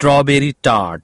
strawberry tart.